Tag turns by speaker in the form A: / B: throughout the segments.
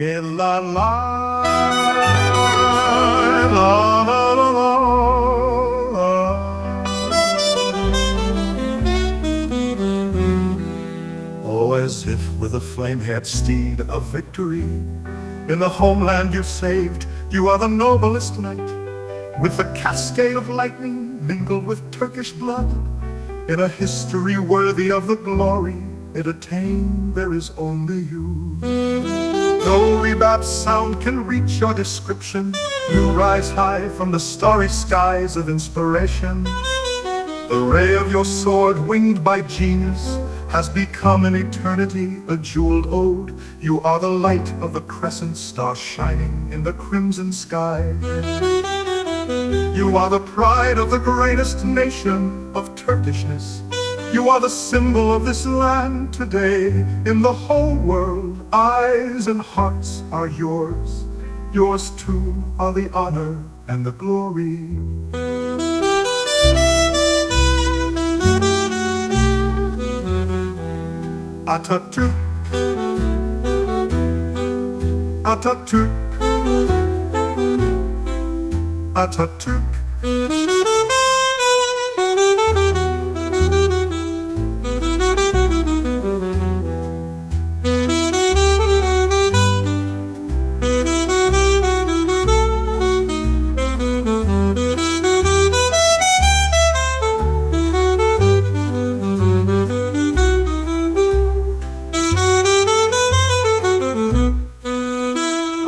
A: In la la la la Oh, as if with a flame-haired steed of victory. In the homeland you saved, you are the noblest knight. With the cascade of lightning mingled with Turkish blood. In a history worthy of the glory it attained, there is only you no rebap sound can reach your description. You rise high from the starry skies of inspiration. The ray of your sword, winged by genius, has become an eternity, a jeweled ode. You are the light of the crescent star shining in the crimson sky. You are the pride of the greatest nation of Turkishness. You are the symbol of this land today. In the whole world, eyes and hearts are yours. Yours too are the honor and the glory. Atatürk Atatürk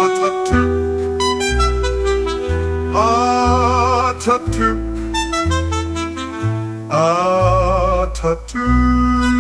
A: Ah, tattoo. Ah, Atatürk